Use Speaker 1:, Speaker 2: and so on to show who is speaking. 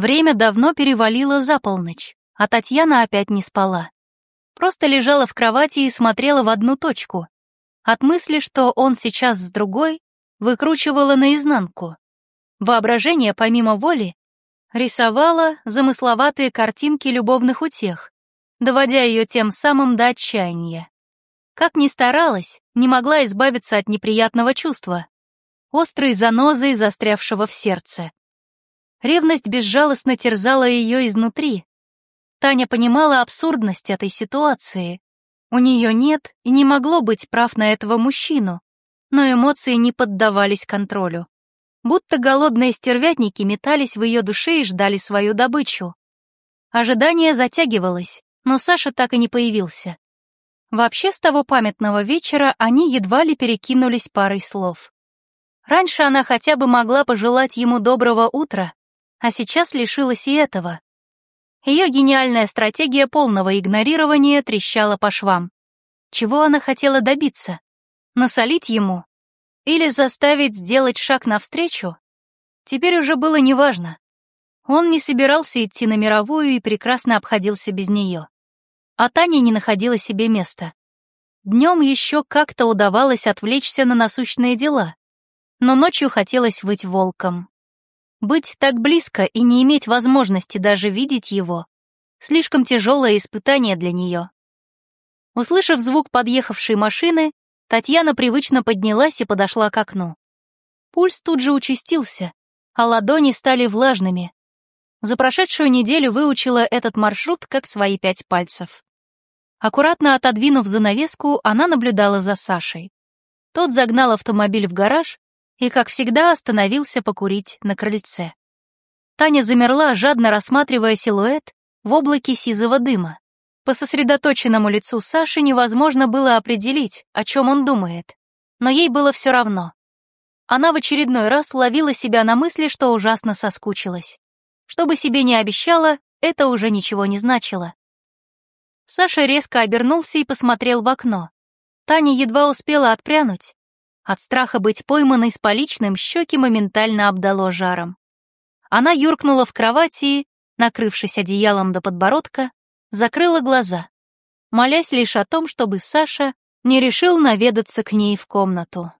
Speaker 1: Время давно перевалило за полночь, а Татьяна опять не спала. Просто лежала в кровати и смотрела в одну точку. От мысли, что он сейчас с другой, выкручивала наизнанку. Воображение, помимо воли, рисовало замысловатые картинки любовных утех, доводя ее тем самым до отчаяния. Как ни старалась, не могла избавиться от неприятного чувства, острой занозой, застрявшего в сердце. Ревность безжалостно терзала ее изнутри. Таня понимала абсурдность этой ситуации. У нее нет и не могло быть прав на этого мужчину, но эмоции не поддавались контролю. Будто голодные стервятники метались в ее душе и ждали свою добычу. Ожидание затягивалось, но Саша так и не появился. Вообще, с того памятного вечера они едва ли перекинулись парой слов. Раньше она хотя бы могла пожелать ему доброго утра, а сейчас лишилась и этого. Ее гениальная стратегия полного игнорирования трещала по швам. Чего она хотела добиться? Насолить ему? Или заставить сделать шаг навстречу? Теперь уже было неважно. Он не собирался идти на мировую и прекрасно обходился без нее. А Таня не находила себе места. Днем еще как-то удавалось отвлечься на насущные дела, но ночью хотелось быть волком. Быть так близко и не иметь возможности даже видеть его — слишком тяжелое испытание для нее. Услышав звук подъехавшей машины, Татьяна привычно поднялась и подошла к окну. Пульс тут же участился, а ладони стали влажными. За прошедшую неделю выучила этот маршрут как свои пять пальцев. Аккуратно отодвинув занавеску, она наблюдала за Сашей. Тот загнал автомобиль в гараж и, как всегда, остановился покурить на крыльце. Таня замерла, жадно рассматривая силуэт в облаке сизого дыма. По сосредоточенному лицу Саши невозможно было определить, о чем он думает, но ей было все равно. Она в очередной раз ловила себя на мысли, что ужасно соскучилась. Что бы себе не обещала, это уже ничего не значило. Саша резко обернулся и посмотрел в окно. Таня едва успела отпрянуть, от страха быть пойманной с поличным щеки моментально обдало жаром. Она юркнула в кровати и, накрывшись одеялом до подбородка, закрыла глаза, молясь лишь о том, чтобы Саша не решил наведаться к ней в комнату.